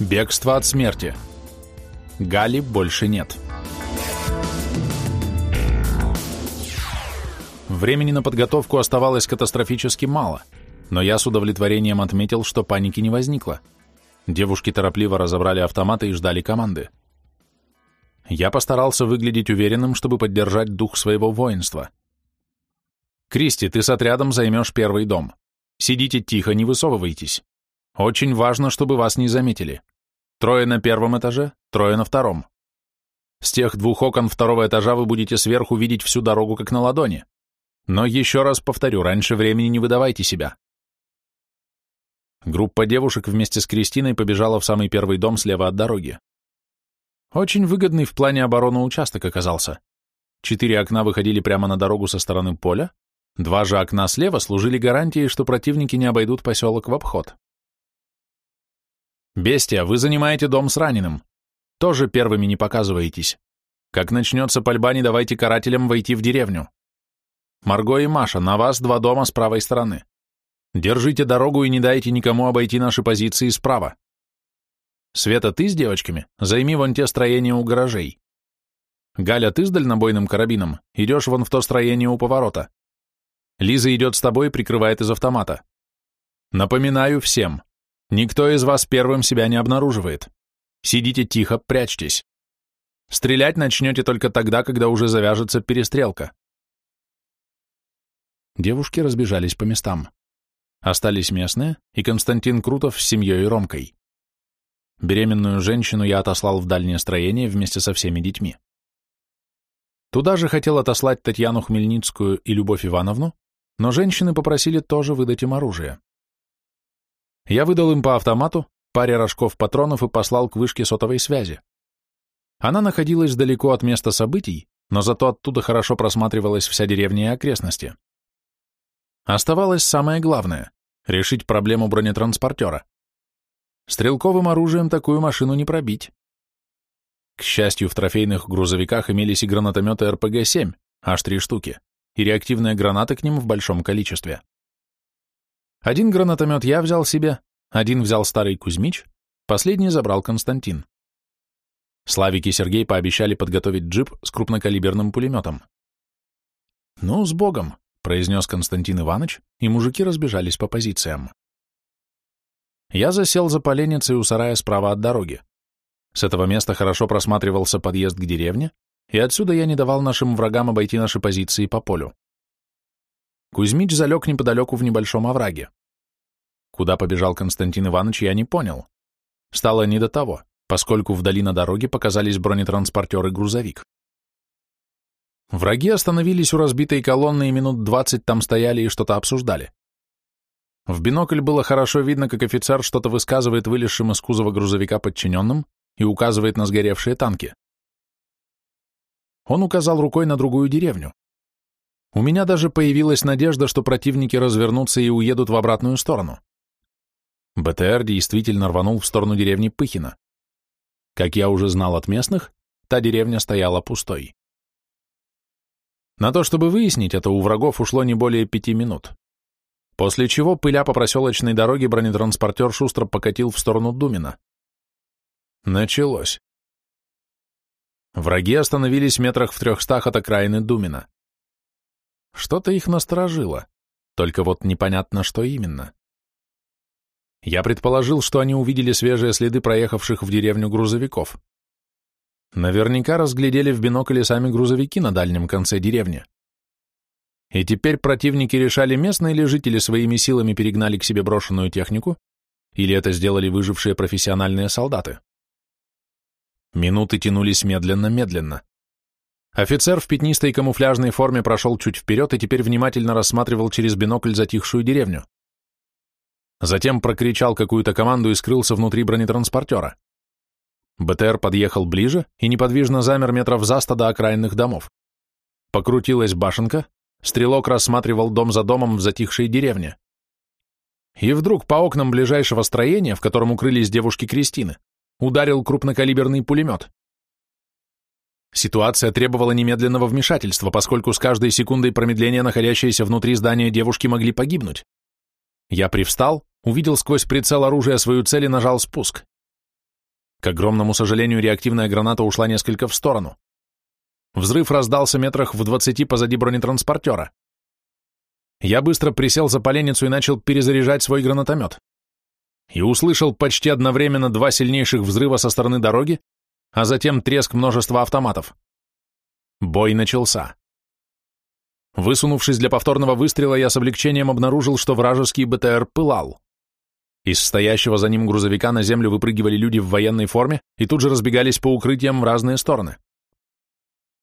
Бегство от смерти. Гали больше нет. Времени на подготовку оставалось катастрофически мало, но я с удовлетворением отметил, что паники не возникло. Девушки торопливо разобрали автоматы и ждали команды. Я постарался выглядеть уверенным, чтобы поддержать дух своего воинства. «Кристи, ты с отрядом займешь первый дом. Сидите тихо, не высовывайтесь. Очень важно, чтобы вас не заметили. Трое на первом этаже, трое на втором. С тех двух окон второго этажа вы будете сверху видеть всю дорогу как на ладони. Но еще раз повторю, раньше времени не выдавайте себя. Группа девушек вместе с Кристиной побежала в самый первый дом слева от дороги. Очень выгодный в плане обороны участок оказался. Четыре окна выходили прямо на дорогу со стороны поля, два же окна слева служили гарантией, что противники не обойдут поселок в обход. «Бестия, вы занимаете дом с раненым. Тоже первыми не показываетесь. Как начнется пальба, не давайте карателям войти в деревню. Марго и Маша, на вас два дома с правой стороны. Держите дорогу и не дайте никому обойти наши позиции справа. Света, ты с девочками? Займи вон те строения у гаражей. Галя, ты с дальнобойным карабином? Идешь вон в то строение у поворота. Лиза идет с тобой и прикрывает из автомата. Напоминаю всем, Никто из вас первым себя не обнаруживает. Сидите тихо, прячьтесь. Стрелять начнете только тогда, когда уже завяжется перестрелка. Девушки разбежались по местам. Остались местные и Константин Крутов с семьей и Ромкой. Беременную женщину я отослал в дальнее строение вместе со всеми детьми. Туда же хотел отослать Татьяну Хмельницкую и Любовь Ивановну, но женщины попросили тоже выдать им оружие. Я выдал им по автомату, паре рожков патронов и послал к вышке сотовой связи. Она находилась далеко от места событий, но зато оттуда хорошо просматривалась вся деревня и окрестности. Оставалось самое главное — решить проблему бронетранспортера. Стрелковым оружием такую машину не пробить. К счастью, в трофейных грузовиках имелись и гранатометы РПГ-7, аж три штуки, и реактивные гранаты к ним в большом количестве. Один гранатомет я взял себе, один взял старый Кузьмич, последний забрал Константин. Славик и Сергей пообещали подготовить джип с крупнокалиберным пулеметом. «Ну, с Богом», — произнес Константин Иванович, и мужики разбежались по позициям. Я засел за поленницей у сарая справа от дороги. С этого места хорошо просматривался подъезд к деревне, и отсюда я не давал нашим врагам обойти наши позиции по полю. Кузьмич залег неподалеку в небольшом овраге. Куда побежал Константин Иванович, я не понял. Стало не до того, поскольку вдали на дороге показались бронетранспортер и грузовик. Враги остановились у разбитой колонны и минут двадцать там стояли и что-то обсуждали. В бинокль было хорошо видно, как офицер что-то высказывает вылезшим из кузова грузовика подчиненным и указывает на сгоревшие танки. Он указал рукой на другую деревню. У меня даже появилась надежда, что противники развернутся и уедут в обратную сторону. БТР действительно рванул в сторону деревни Пыхина. Как я уже знал от местных, та деревня стояла пустой. На то, чтобы выяснить это, у врагов ушло не более пяти минут. После чего, пыля по проселочной дороге, бронетранспортер шустро покатил в сторону Думина. Началось. Враги остановились метрах в трехстах от окраины Думина. Что-то их насторожило, только вот непонятно, что именно. Я предположил, что они увидели свежие следы проехавших в деревню грузовиков. Наверняка разглядели в бинокле сами грузовики на дальнем конце деревни. И теперь противники решали, местные ли жители своими силами перегнали к себе брошенную технику, или это сделали выжившие профессиональные солдаты. Минуты тянулись медленно-медленно. Офицер в пятнистой камуфляжной форме прошел чуть вперед и теперь внимательно рассматривал через бинокль затихшую деревню. Затем прокричал какую-то команду и скрылся внутри бронетранспортера. БТР подъехал ближе и неподвижно замер метров за сто до окраинных домов. Покрутилась башенка, стрелок рассматривал дом за домом в затихшей деревне. И вдруг по окнам ближайшего строения, в котором укрылись девушки Кристины, ударил крупнокалиберный пулемет. Ситуация требовала немедленного вмешательства, поскольку с каждой секундой промедления находящиеся внутри здания девушки могли погибнуть. Я привстал, увидел сквозь прицел оружия свою цель и нажал спуск. К огромному сожалению, реактивная граната ушла несколько в сторону. Взрыв раздался метрах в двадцати позади бронетранспортера. Я быстро присел за поленницу и начал перезаряжать свой гранатомет. И услышал почти одновременно два сильнейших взрыва со стороны дороги, а затем треск множества автоматов. Бой начался. Высунувшись для повторного выстрела, я с облегчением обнаружил, что вражеский БТР пылал. Из стоящего за ним грузовика на землю выпрыгивали люди в военной форме и тут же разбегались по укрытиям в разные стороны.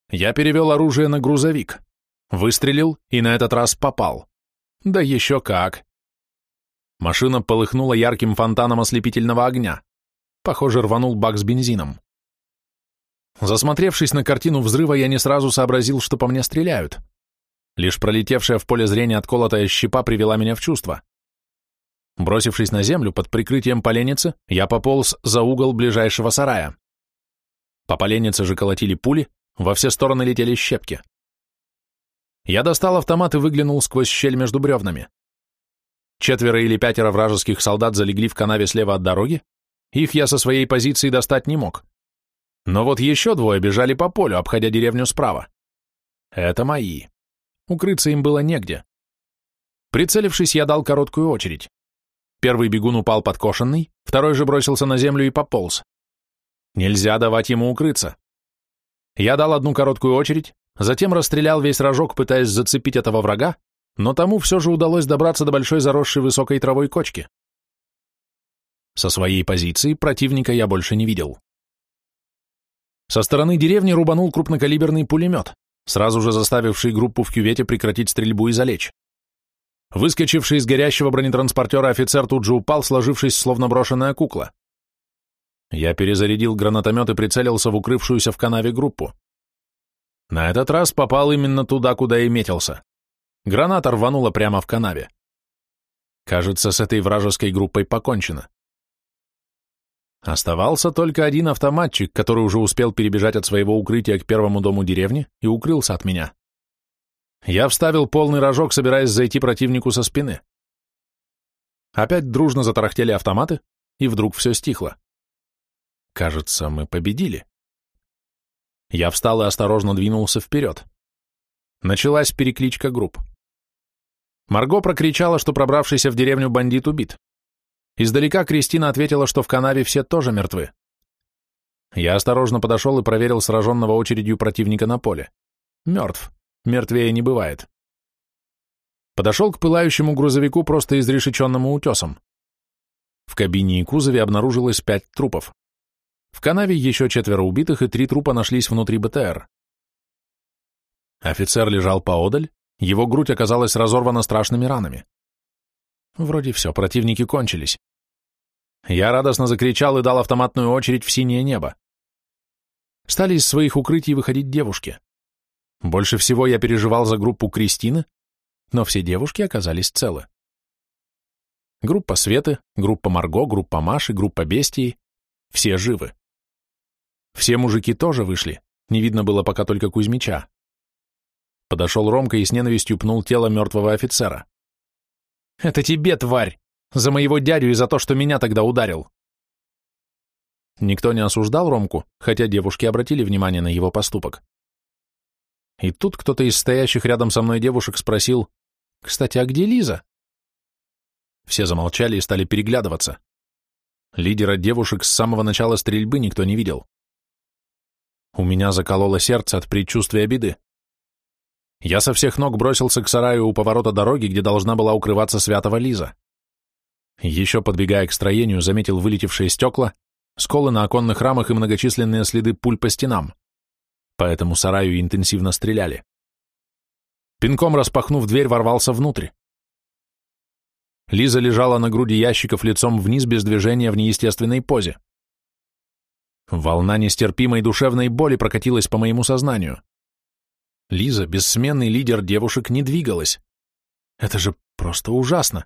Я перевел оружие на грузовик, выстрелил и на этот раз попал. Да еще как. Машина полыхнула ярким фонтаном ослепительного огня. Похоже, рванул бак с бензином. Засмотревшись на картину взрыва, я не сразу сообразил, что по мне стреляют. Лишь пролетевшая в поле зрения отколотая щепа привела меня в чувство. Бросившись на землю под прикрытием поленницы, я пополз за угол ближайшего сарая. По поленнице же колотили пули, во все стороны летели щепки. Я достал автомат и выглянул сквозь щель между бревнами. Четверо или пятеро вражеских солдат залегли в канаве слева от дороги, их я со своей позиции достать не мог. Но вот еще двое бежали по полю, обходя деревню справа. Это мои. Укрыться им было негде. Прицелившись, я дал короткую очередь. Первый бегун упал подкошенный, второй же бросился на землю и пополз. Нельзя давать ему укрыться. Я дал одну короткую очередь, затем расстрелял весь рожок, пытаясь зацепить этого врага, но тому все же удалось добраться до большой заросшей высокой травой кочки. Со своей позиции противника я больше не видел. Со стороны деревни рубанул крупнокалиберный пулемет, сразу же заставивший группу в кювете прекратить стрельбу и залечь. Выскочивший из горящего бронетранспортера офицер тут же упал, сложившись словно брошенная кукла. Я перезарядил гранатомет и прицелился в укрывшуюся в канаве группу. На этот раз попал именно туда, куда и метился. Граната рванула прямо в канаве. Кажется, с этой вражеской группой покончено. Оставался только один автоматчик, который уже успел перебежать от своего укрытия к первому дому деревни и укрылся от меня. Я вставил полный рожок, собираясь зайти противнику со спины. Опять дружно затарахтели автоматы, и вдруг все стихло. Кажется, мы победили. Я встал и осторожно двинулся вперед. Началась перекличка групп. Марго прокричала, что пробравшийся в деревню бандит убит. Издалека Кристина ответила, что в канаве все тоже мертвы. Я осторожно подошел и проверил сраженного очередью противника на поле. Мертв. Мертвее не бывает. Подошел к пылающему грузовику просто изрешеченному утесом. В кабине и кузове обнаружилось пять трупов. В канаве еще четверо убитых и три трупа нашлись внутри БТР. Офицер лежал поодаль, его грудь оказалась разорвана страшными ранами. Вроде все, противники кончились. Я радостно закричал и дал автоматную очередь в синее небо. Стали из своих укрытий выходить девушки. Больше всего я переживал за группу Кристины, но все девушки оказались целы. Группа Светы, группа Марго, группа Маши, группа Бестии — все живы. Все мужики тоже вышли, не видно было пока только Кузьмича. Подошел Ромка и с ненавистью пнул тело мертвого офицера. Это тебе, тварь! За моего дядю и за то, что меня тогда ударил!» Никто не осуждал Ромку, хотя девушки обратили внимание на его поступок. И тут кто-то из стоящих рядом со мной девушек спросил, «Кстати, а где Лиза?» Все замолчали и стали переглядываться. Лидера девушек с самого начала стрельбы никто не видел. У меня закололо сердце от предчувствия беды. Я со всех ног бросился к сараю у поворота дороги, где должна была укрываться святого Лиза. Еще подбегая к строению, заметил вылетевшие стекла, сколы на оконных рамах и многочисленные следы пуль по стенам. По этому сараю интенсивно стреляли. Пинком распахнув дверь, ворвался внутрь. Лиза лежала на груди ящиков лицом вниз без движения в неестественной позе. Волна нестерпимой душевной боли прокатилась по моему сознанию. Лиза, бессменный лидер девушек, не двигалась. Это же просто ужасно.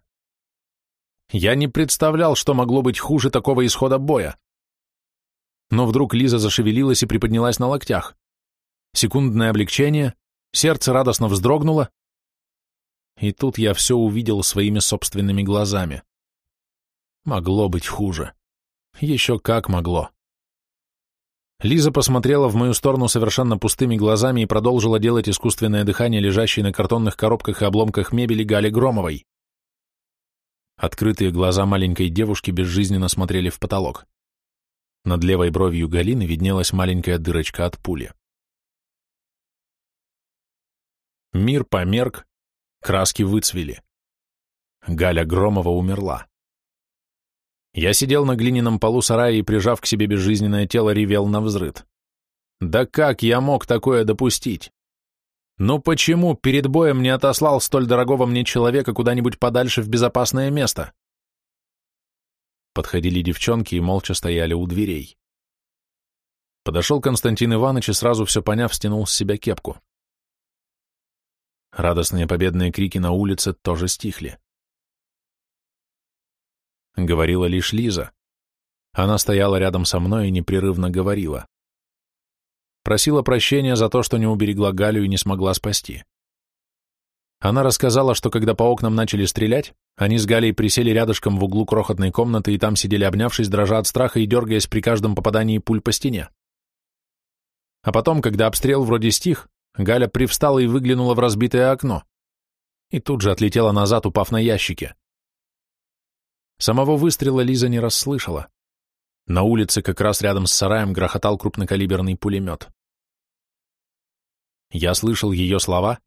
Я не представлял, что могло быть хуже такого исхода боя. Но вдруг Лиза зашевелилась и приподнялась на локтях. Секундное облегчение, сердце радостно вздрогнуло, и тут я все увидел своими собственными глазами. Могло быть хуже. Еще как могло. Лиза посмотрела в мою сторону совершенно пустыми глазами и продолжила делать искусственное дыхание, лежащей на картонных коробках и обломках мебели Гали Громовой. Открытые глаза маленькой девушки безжизненно смотрели в потолок. Над левой бровью Галины виднелась маленькая дырочка от пули. Мир померк, краски выцвели. Галя Громова умерла. Я сидел на глиняном полу сарая и, прижав к себе безжизненное тело, ревел на взрыд. Да как я мог такое допустить? Ну почему перед боем не отослал столь дорогого мне человека куда-нибудь подальше в безопасное место? Подходили девчонки и молча стояли у дверей. Подошел Константин Иванович и сразу все поняв, стянул с себя кепку. Радостные победные крики на улице тоже стихли. Говорила лишь Лиза. Она стояла рядом со мной и непрерывно говорила. Просила прощения за то, что не уберегла Галю и не смогла спасти. Она рассказала, что когда по окнам начали стрелять, они с Галей присели рядышком в углу крохотной комнаты и там сидели обнявшись, дрожа от страха и дергаясь при каждом попадании пуль по стене. А потом, когда обстрел вроде стих, Галя привстала и выглянула в разбитое окно. И тут же отлетела назад, упав на ящике. Самого выстрела Лиза не расслышала. На улице, как раз рядом с сараем, грохотал крупнокалиберный пулемет. Я слышал ее слова,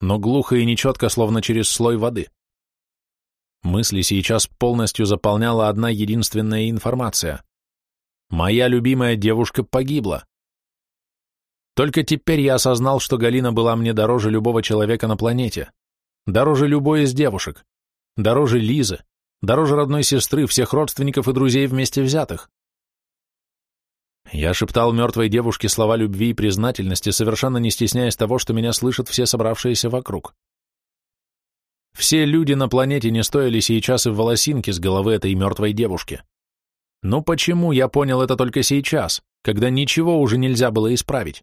но глухо и нечетко, словно через слой воды. Мысли сейчас полностью заполняла одна единственная информация. Моя любимая девушка погибла. Только теперь я осознал, что Галина была мне дороже любого человека на планете, дороже любой из девушек, дороже Лизы, дороже родной сестры, всех родственников и друзей вместе взятых. Я шептал мертвой девушке слова любви и признательности, совершенно не стесняясь того, что меня слышат все собравшиеся вокруг. Все люди на планете не стоили сейчас и волосинки с головы этой мертвой девушки. Но почему я понял это только сейчас, когда ничего уже нельзя было исправить?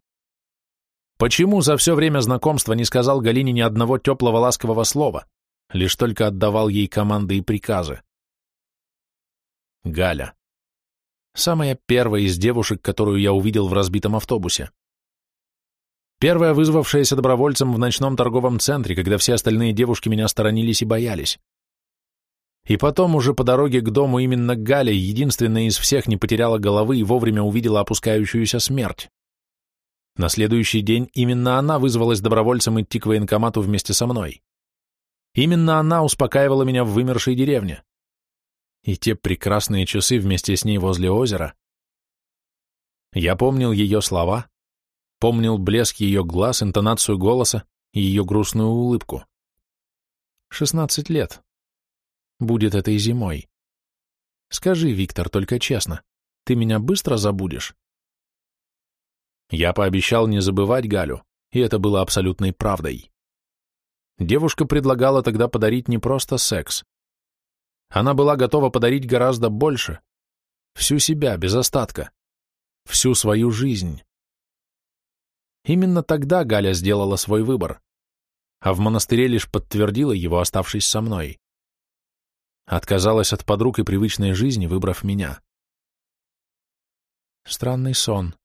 Почему за все время знакомства не сказал Галине ни одного теплого ласкового слова? Лишь только отдавал ей команды и приказы. Галя. Самая первая из девушек, которую я увидел в разбитом автобусе. Первая, вызвавшаяся добровольцем в ночном торговом центре, когда все остальные девушки меня сторонились и боялись. И потом уже по дороге к дому именно Галя, единственная из всех, не потеряла головы и вовремя увидела опускающуюся смерть. На следующий день именно она вызвалась добровольцем идти к военкомату вместе со мной. Именно она успокаивала меня в вымершей деревне. И те прекрасные часы вместе с ней возле озера. Я помнил ее слова, помнил блеск ее глаз, интонацию голоса и ее грустную улыбку. Шестнадцать лет. Будет этой зимой. Скажи, Виктор, только честно, ты меня быстро забудешь? Я пообещал не забывать Галю, и это было абсолютной правдой. Девушка предлагала тогда подарить не просто секс. Она была готова подарить гораздо больше. Всю себя, без остатка. Всю свою жизнь. Именно тогда Галя сделала свой выбор, а в монастыре лишь подтвердила его, оставшись со мной. Отказалась от подруг и привычной жизни, выбрав меня. Странный сон.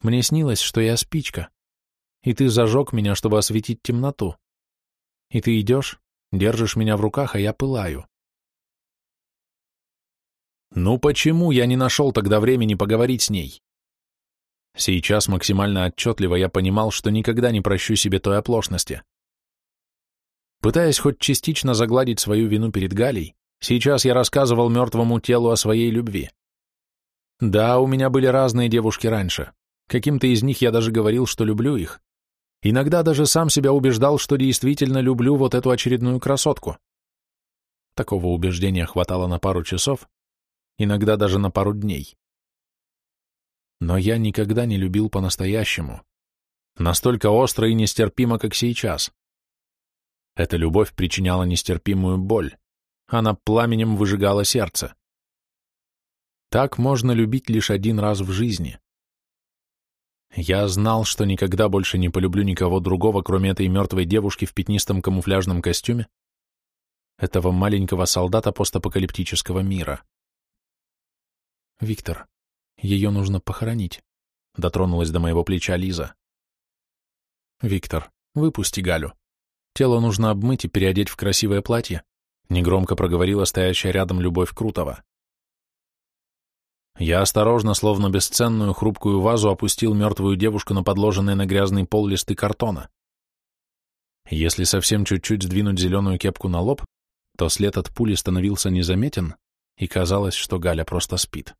Мне снилось, что я спичка и ты зажег меня, чтобы осветить темноту. И ты идешь, держишь меня в руках, а я пылаю. Ну почему я не нашел тогда времени поговорить с ней? Сейчас максимально отчетливо я понимал, что никогда не прощу себе той оплошности. Пытаясь хоть частично загладить свою вину перед Галей, сейчас я рассказывал мертвому телу о своей любви. Да, у меня были разные девушки раньше. Каким-то из них я даже говорил, что люблю их. Иногда даже сам себя убеждал, что действительно люблю вот эту очередную красотку. Такого убеждения хватало на пару часов, иногда даже на пару дней. Но я никогда не любил по-настоящему. Настолько остро и нестерпимо, как сейчас. Эта любовь причиняла нестерпимую боль. Она пламенем выжигала сердце. Так можно любить лишь один раз в жизни. Я знал, что никогда больше не полюблю никого другого, кроме этой мертвой девушки в пятнистом камуфляжном костюме, этого маленького солдата постапокалиптического мира. Виктор, Ее нужно похоронить, дотронулась до моего плеча Лиза. Виктор, выпусти Галю. Тело нужно обмыть и переодеть в красивое платье, негромко проговорила стоящая рядом Любовь Крутова. Я осторожно, словно бесценную хрупкую вазу, опустил мертвую девушку на подложенные на грязный пол листы картона. Если совсем чуть-чуть сдвинуть зеленую кепку на лоб, то след от пули становился незаметен, и казалось, что Галя просто спит.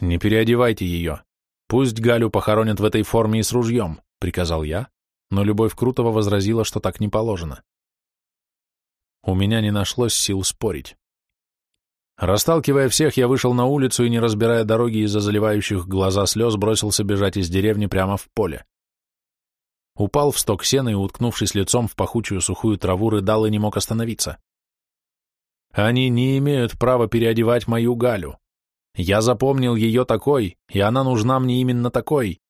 «Не переодевайте ее. Пусть Галю похоронят в этой форме и с ружьем», — приказал я, но Любовь Крутова возразила, что так не положено. У меня не нашлось сил спорить. Расталкивая всех, я вышел на улицу и, не разбирая дороги из-за заливающих глаза слез, бросился бежать из деревни прямо в поле. Упал в сток сена и, уткнувшись лицом в пахучую сухую траву, рыдал и не мог остановиться. Они не имеют права переодевать мою Галю. Я запомнил ее такой, и она нужна мне именно такой.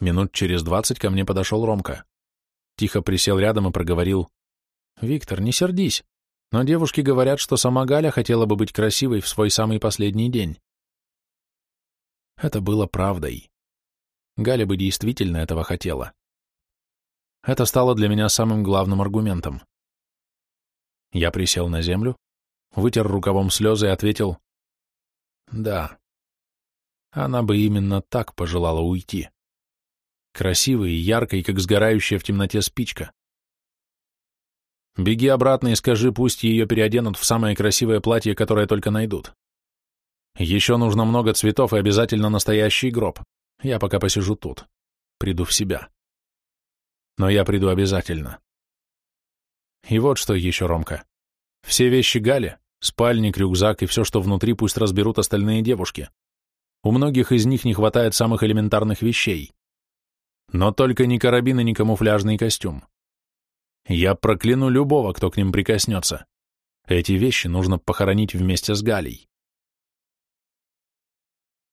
Минут через двадцать ко мне подошел Ромка. Тихо присел рядом и проговорил. «Виктор, не сердись. Но девушки говорят, что сама Галя хотела бы быть красивой в свой самый последний день. Это было правдой. Галя бы действительно этого хотела. Это стало для меня самым главным аргументом. Я присел на землю, вытер рукавом слезы и ответил «Да». Она бы именно так пожелала уйти. Красивой и яркой, как сгорающая в темноте спичка. Беги обратно и скажи, пусть ее переоденут в самое красивое платье, которое только найдут. Еще нужно много цветов и обязательно настоящий гроб. Я пока посижу тут. Приду в себя. Но я приду обязательно. И вот что еще, Ромка. Все вещи Гали, спальник, рюкзак и все, что внутри, пусть разберут остальные девушки. У многих из них не хватает самых элементарных вещей. Но только ни карабин и ни камуфляжный костюм. Я прокляну любого, кто к ним прикоснется. Эти вещи нужно похоронить вместе с Галей.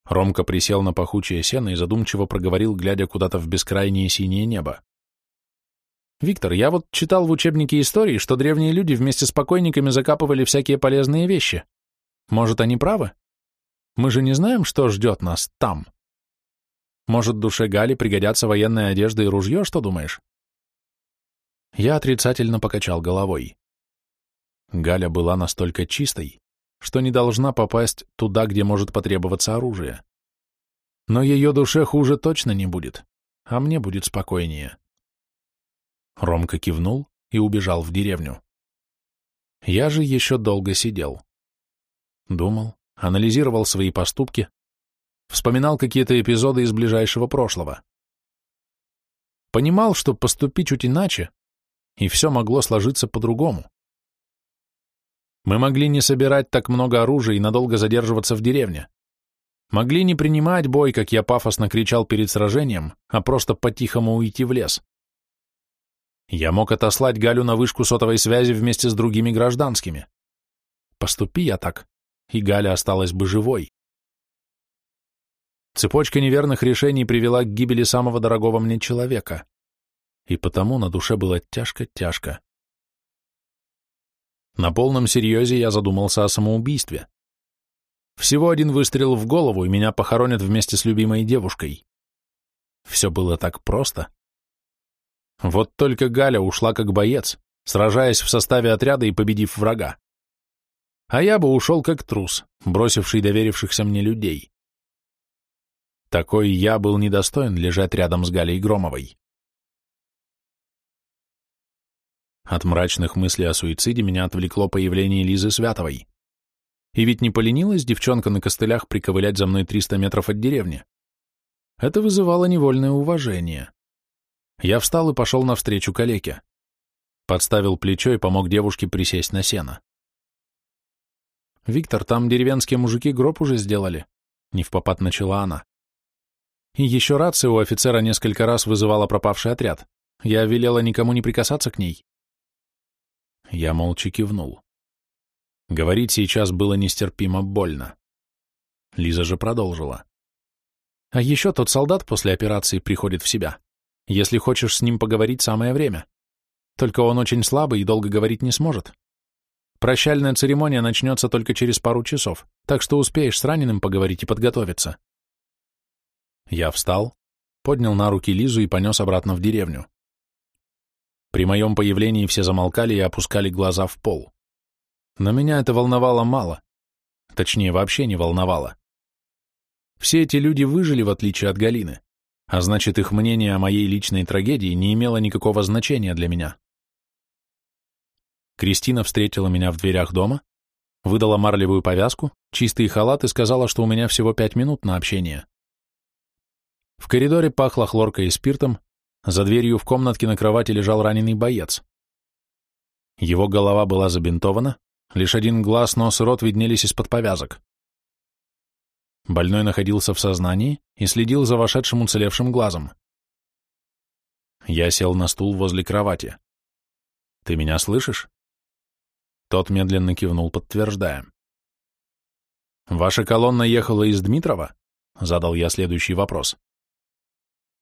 Ромка присел на пахучее сено и задумчиво проговорил, глядя куда-то в бескрайнее синее небо. «Виктор, я вот читал в учебнике истории, что древние люди вместе с покойниками закапывали всякие полезные вещи. Может, они правы? Мы же не знаем, что ждет нас там. Может, душе Гали пригодятся военная одежда и ружье, что думаешь?» Я отрицательно покачал головой. Галя была настолько чистой, что не должна попасть туда, где может потребоваться оружие. Но ее душе хуже точно не будет, а мне будет спокойнее. Ромка кивнул и убежал в деревню. Я же еще долго сидел. Думал, анализировал свои поступки, вспоминал какие-то эпизоды из ближайшего прошлого. Понимал, что поступить чуть иначе и все могло сложиться по-другому. Мы могли не собирать так много оружия и надолго задерживаться в деревне. Могли не принимать бой, как я пафосно кричал перед сражением, а просто по-тихому уйти в лес. Я мог отослать Галю на вышку сотовой связи вместе с другими гражданскими. Поступи я так, и Галя осталась бы живой. Цепочка неверных решений привела к гибели самого дорогого мне человека и потому на душе было тяжко-тяжко. На полном серьезе я задумался о самоубийстве. Всего один выстрел в голову, и меня похоронят вместе с любимой девушкой. Все было так просто. Вот только Галя ушла как боец, сражаясь в составе отряда и победив врага. А я бы ушел как трус, бросивший доверившихся мне людей. Такой я был недостоин лежать рядом с Галей Громовой. От мрачных мыслей о суициде меня отвлекло появление Лизы Святовой. И ведь не поленилась девчонка на костылях приковылять за мной 300 метров от деревни. Это вызывало невольное уважение. Я встал и пошел навстречу калеке. Подставил плечо и помог девушке присесть на сено. «Виктор, там деревенские мужики гроб уже сделали», — не в попад начала она. И еще рация у офицера несколько раз вызывала пропавший отряд. Я велела никому не прикасаться к ней. Я молча кивнул. Говорить сейчас было нестерпимо больно. Лиза же продолжила. А еще тот солдат после операции приходит в себя. Если хочешь с ним поговорить, самое время. Только он очень слабый и долго говорить не сможет. Прощальная церемония начнется только через пару часов, так что успеешь с раненым поговорить и подготовиться. Я встал, поднял на руки Лизу и понес обратно в деревню. При моем появлении все замолкали и опускали глаза в пол. Но меня это волновало мало. Точнее, вообще не волновало. Все эти люди выжили, в отличие от Галины, а значит, их мнение о моей личной трагедии не имело никакого значения для меня. Кристина встретила меня в дверях дома, выдала марлевую повязку, чистый халат и сказала, что у меня всего пять минут на общение. В коридоре пахло хлоркой и спиртом, за дверью в комнатке на кровати лежал раненый боец. Его голова была забинтована, лишь один глаз, нос и рот виднелись из-под повязок. Больной находился в сознании и следил за вошедшим уцелевшим глазом. Я сел на стул возле кровати. «Ты меня слышишь?» Тот медленно кивнул, подтверждая. «Ваша колонна ехала из Дмитрова?» — задал я следующий вопрос.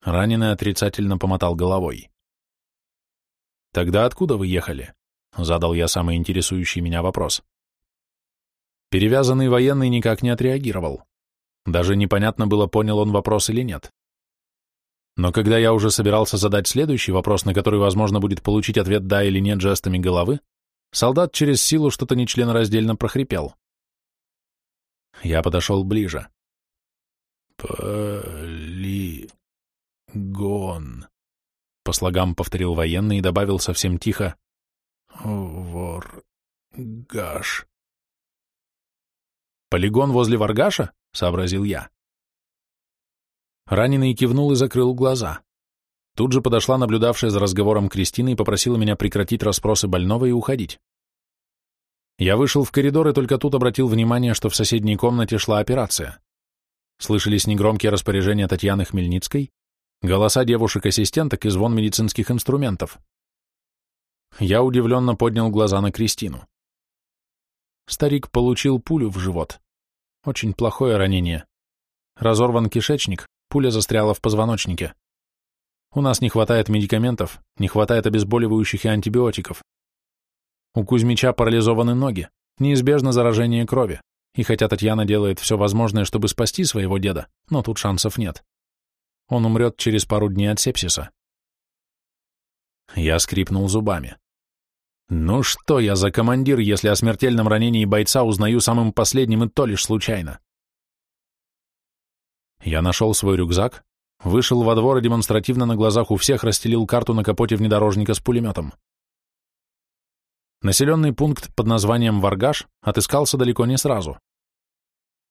Раненый отрицательно помотал головой. «Тогда откуда вы ехали?» — задал я самый интересующий меня вопрос. Перевязанный военный никак не отреагировал. Даже непонятно было, понял он вопрос или нет. Но когда я уже собирался задать следующий вопрос, на который возможно будет получить ответ «да» или «нет» жестами головы, солдат через силу что-то нечленораздельно прохрипел. Я подошел ближе. «Поли...» Гон. По слогам повторил военный и добавил совсем тихо. Вор... Гаш. Полигон возле Варгаша? Сообразил я. Раненый кивнул и закрыл глаза. Тут же подошла наблюдавшая за разговором Кристина и попросила меня прекратить расспросы больного и уходить. Я вышел в коридор и только тут обратил внимание, что в соседней комнате шла операция. Слышались негромкие распоряжения Татьяны Хмельницкой, голоса девушек-ассистенток и звон медицинских инструментов. Я удивленно поднял глаза на Кристину. Старик получил пулю в живот. Очень плохое ранение. Разорван кишечник, пуля застряла в позвоночнике. У нас не хватает медикаментов, не хватает обезболивающих и антибиотиков. У Кузьмича парализованы ноги, неизбежно заражение крови, и хотя Татьяна делает все возможное, чтобы спасти своего деда, но тут шансов нет. Он умрет через пару дней от сепсиса. Я скрипнул зубами. Ну что я за командир, если о смертельном ранении бойца узнаю самым последним и то лишь случайно? Я нашел свой рюкзак, вышел во двор и демонстративно на глазах у всех расстелил карту на капоте внедорожника с пулеметом. Населенный пункт под названием Варгаш отыскался далеко не сразу.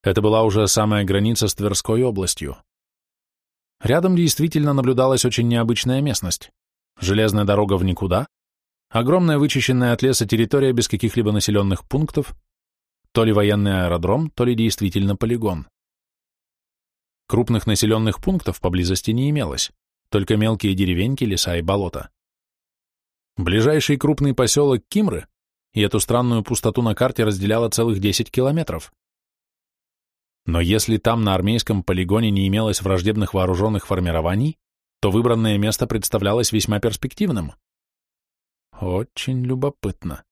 Это была уже самая граница с Тверской областью. Рядом действительно наблюдалась очень необычная местность. Железная дорога в никуда, огромная вычищенная от леса территория без каких-либо населенных пунктов, то ли военный аэродром, то ли действительно полигон. Крупных населенных пунктов поблизости не имелось, только мелкие деревеньки, леса и болота. Ближайший крупный поселок Кимры, и эту странную пустоту на карте разделяло целых 10 километров. Но если там на армейском полигоне не имелось враждебных вооруженных формирований, то выбранное место представлялось весьма перспективным. Очень любопытно.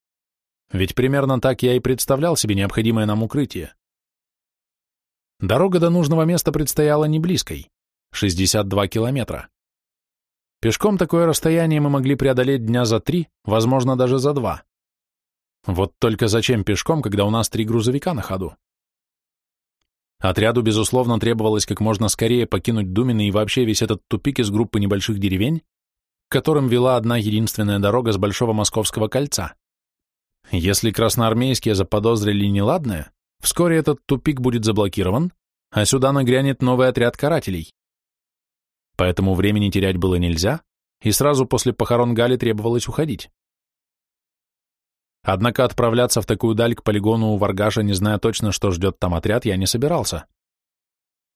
Ведь примерно так я и представлял себе необходимое нам укрытие. Дорога до нужного места предстояла не близкой — 62 километра. Пешком такое расстояние мы могли преодолеть дня за три, возможно, даже за два. Вот только зачем пешком, когда у нас три грузовика на ходу? Отряду, безусловно, требовалось как можно скорее покинуть Думины и вообще весь этот тупик из группы небольших деревень, к которым вела одна единственная дорога с Большого Московского кольца. Если красноармейские заподозрили неладное, вскоре этот тупик будет заблокирован, а сюда нагрянет новый отряд карателей. Поэтому времени терять было нельзя, и сразу после похорон Гали требовалось уходить. Однако отправляться в такую даль к полигону у Варгаша, не зная точно, что ждет там отряд, я не собирался.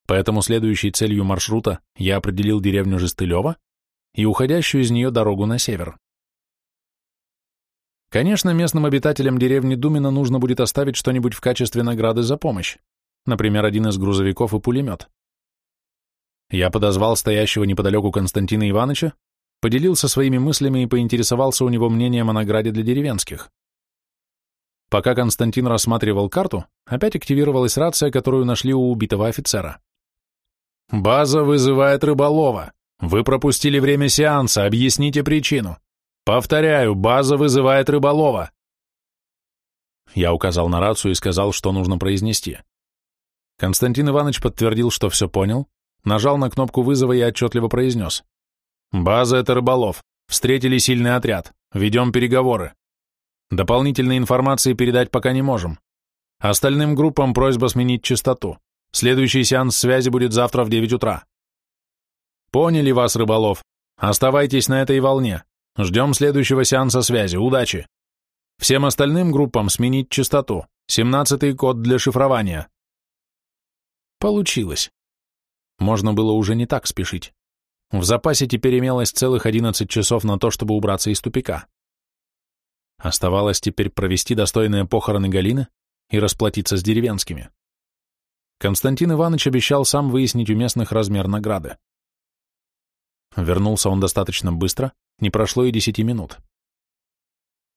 Поэтому следующей целью маршрута я определил деревню Жестылева и уходящую из нее дорогу на север. Конечно, местным обитателям деревни Думина нужно будет оставить что-нибудь в качестве награды за помощь, например, один из грузовиков и пулемет. Я подозвал стоящего неподалеку Константина Ивановича, поделился своими мыслями и поинтересовался у него мнением о награде для деревенских. Пока Константин рассматривал карту, опять активировалась рация, которую нашли у убитого офицера. «База вызывает рыболова. Вы пропустили время сеанса, объясните причину. Повторяю, база вызывает рыболова». Я указал на рацию и сказал, что нужно произнести. Константин Иванович подтвердил, что все понял, нажал на кнопку вызова и отчетливо произнес. «База — это рыболов. Встретили сильный отряд. Ведем переговоры. Дополнительной информации передать пока не можем. Остальным группам просьба сменить частоту. Следующий сеанс связи будет завтра в 9 утра. Поняли вас, рыболов. Оставайтесь на этой волне. Ждем следующего сеанса связи. Удачи. Всем остальным группам сменить частоту. 17-й код для шифрования. Получилось. Можно было уже не так спешить. В запасе теперь имелось целых 11 часов на то, чтобы убраться из тупика. Оставалось теперь провести достойные похороны Галины и расплатиться с деревенскими. Константин Иванович обещал сам выяснить у местных размер награды. Вернулся он достаточно быстро, не прошло и десяти минут.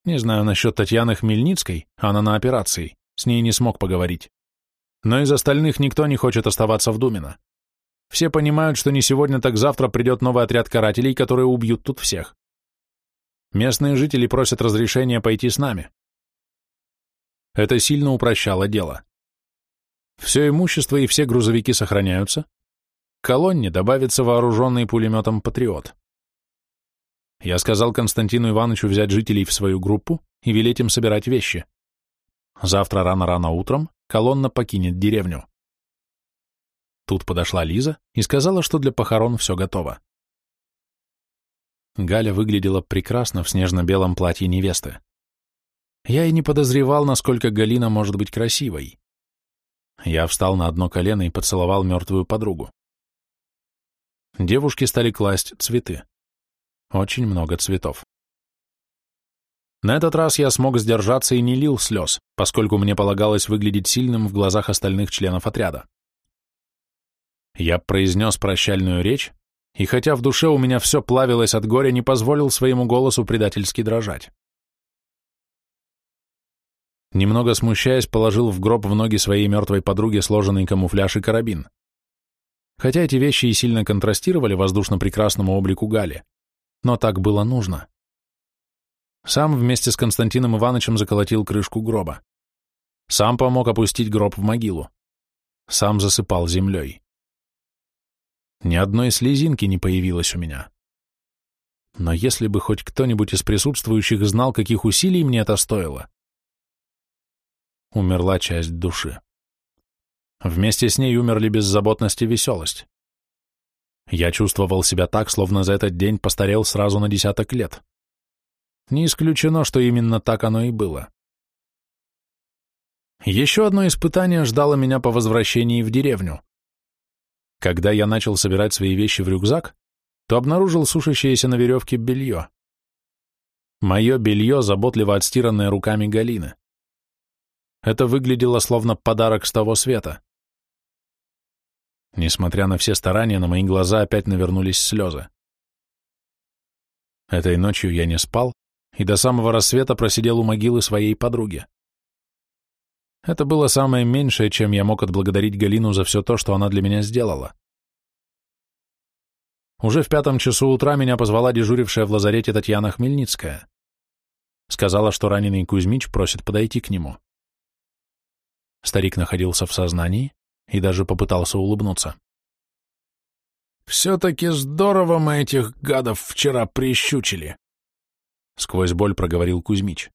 Не знаю насчет Татьяны Хмельницкой, она на операции, с ней не смог поговорить. Но из остальных никто не хочет оставаться в Думино. Все понимают, что не сегодня, так завтра придет новый отряд карателей, которые убьют тут всех. Местные жители просят разрешения пойти с нами. Это сильно упрощало дело. Все имущество и все грузовики сохраняются. К колонне добавится вооруженный пулеметом «Патриот». Я сказал Константину Ивановичу взять жителей в свою группу и велеть им собирать вещи. Завтра рано-рано утром колонна покинет деревню. Тут подошла Лиза и сказала, что для похорон все готово. Галя выглядела прекрасно в снежно-белом платье невесты. Я и не подозревал, насколько Галина может быть красивой. Я встал на одно колено и поцеловал мертвую подругу. Девушки стали класть цветы. Очень много цветов. На этот раз я смог сдержаться и не лил слез, поскольку мне полагалось выглядеть сильным в глазах остальных членов отряда. Я произнес прощальную речь, и хотя в душе у меня все плавилось от горя, не позволил своему голосу предательски дрожать. Немного смущаясь, положил в гроб в ноги своей мертвой подруге сложенный камуфляж и карабин. Хотя эти вещи и сильно контрастировали воздушно-прекрасному облику Гали, но так было нужно. Сам вместе с Константином Ивановичем заколотил крышку гроба. Сам помог опустить гроб в могилу. Сам засыпал землей. Ни одной слезинки не появилось у меня. Но если бы хоть кто-нибудь из присутствующих знал, каких усилий мне это стоило. Умерла часть души. Вместе с ней умерли беззаботность и веселость. Я чувствовал себя так, словно за этот день постарел сразу на десяток лет. Не исключено, что именно так оно и было. Еще одно испытание ждало меня по возвращении в деревню. Когда я начал собирать свои вещи в рюкзак, то обнаружил сушащееся на веревке белье. Мое белье, заботливо отстиранное руками Галины. Это выглядело словно подарок с того света. Несмотря на все старания, на мои глаза опять навернулись слезы. Этой ночью я не спал и до самого рассвета просидел у могилы своей подруги. Это было самое меньшее, чем я мог отблагодарить Галину за все то, что она для меня сделала. Уже в пятом часу утра меня позвала дежурившая в лазарете Татьяна Хмельницкая. Сказала, что раненый Кузьмич просит подойти к нему. Старик находился в сознании и даже попытался улыбнуться. «Все-таки здорово мы этих гадов вчера прищучили», — сквозь боль проговорил Кузьмич.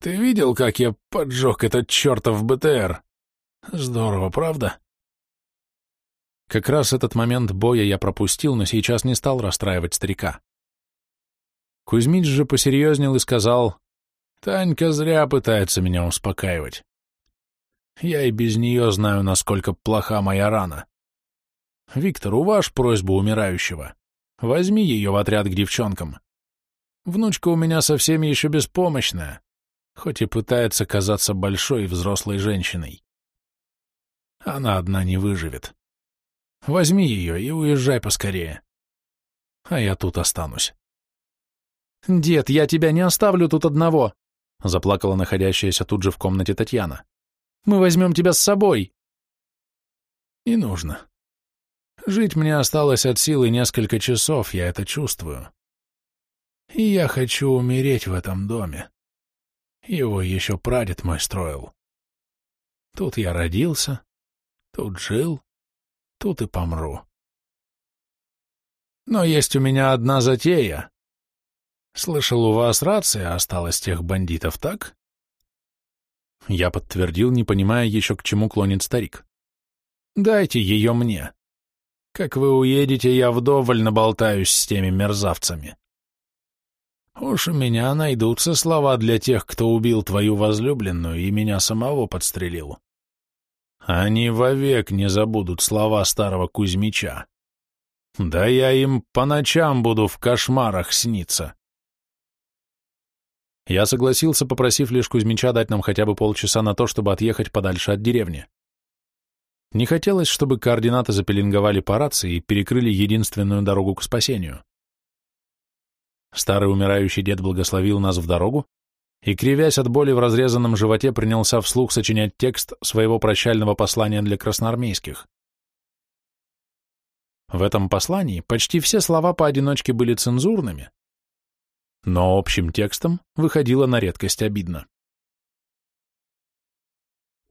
Ты видел, как я поджег этот чертов БТР? Здорово, правда? Как раз этот момент боя я пропустил, но сейчас не стал расстраивать старика. Кузьмич же посерьезнел и сказал, «Танька зря пытается меня успокаивать. Я и без нее знаю, насколько плоха моя рана. Виктор, уваж просьбу умирающего. Возьми ее в отряд к девчонкам. Внучка у меня совсем еще беспомощная хоть и пытается казаться большой взрослой женщиной. Она одна не выживет. Возьми ее и уезжай поскорее. А я тут останусь. «Дед, я тебя не оставлю тут одного. Заплакала находящаяся тут же в комнате Татьяна. «Мы возьмем тебя с собой!» «Не нужно. Жить мне осталось от силы несколько часов, я это чувствую. И я хочу умереть в этом доме. Его еще прадед мой строил. Тут я родился, тут жил, тут и помру. Но есть у меня одна затея. Слышал, у вас рация осталась тех бандитов, так? Я подтвердил, не понимая еще, к чему клонит старик. Дайте ее мне. Как вы уедете, я вдоволь наболтаюсь с теми мерзавцами. Уж у меня найдутся слова для тех, кто убил твою возлюбленную и меня самого подстрелил. Они вовек не забудут слова старого Кузьмича. Да я им по ночам буду в кошмарах сниться. Я согласился, попросив лишь Кузьмича дать нам хотя бы полчаса на то, чтобы отъехать подальше от деревни. Не хотелось, чтобы координаты запеленговали по рации и перекрыли единственную дорогу к спасению. Старый умирающий дед благословил нас в дорогу и, кривясь от боли в разрезанном животе, принялся вслух сочинять текст своего прощального послания для красноармейских. В этом послании почти все слова поодиночке были цензурными, но общим текстом выходило на редкость обидно.